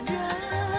着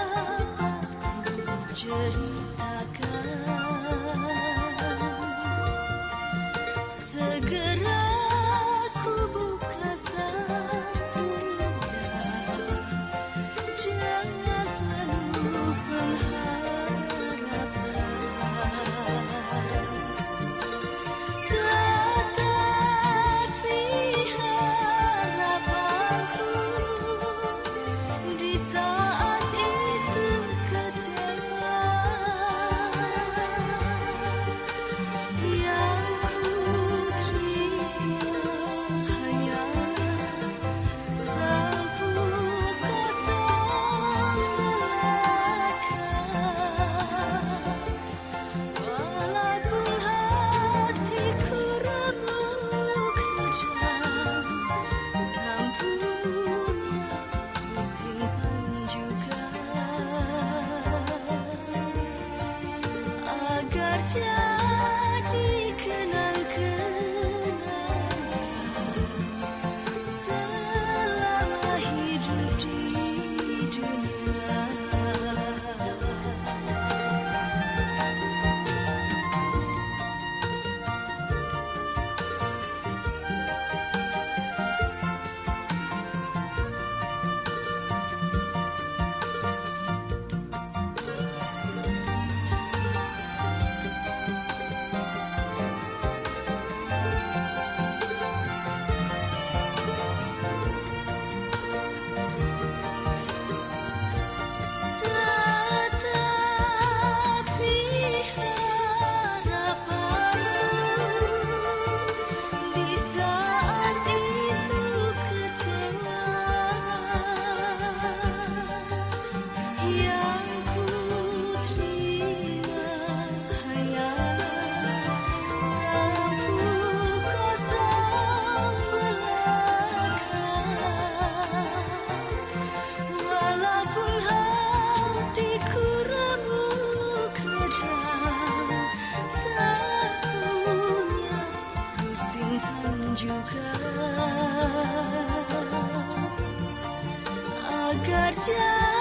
jadi kerja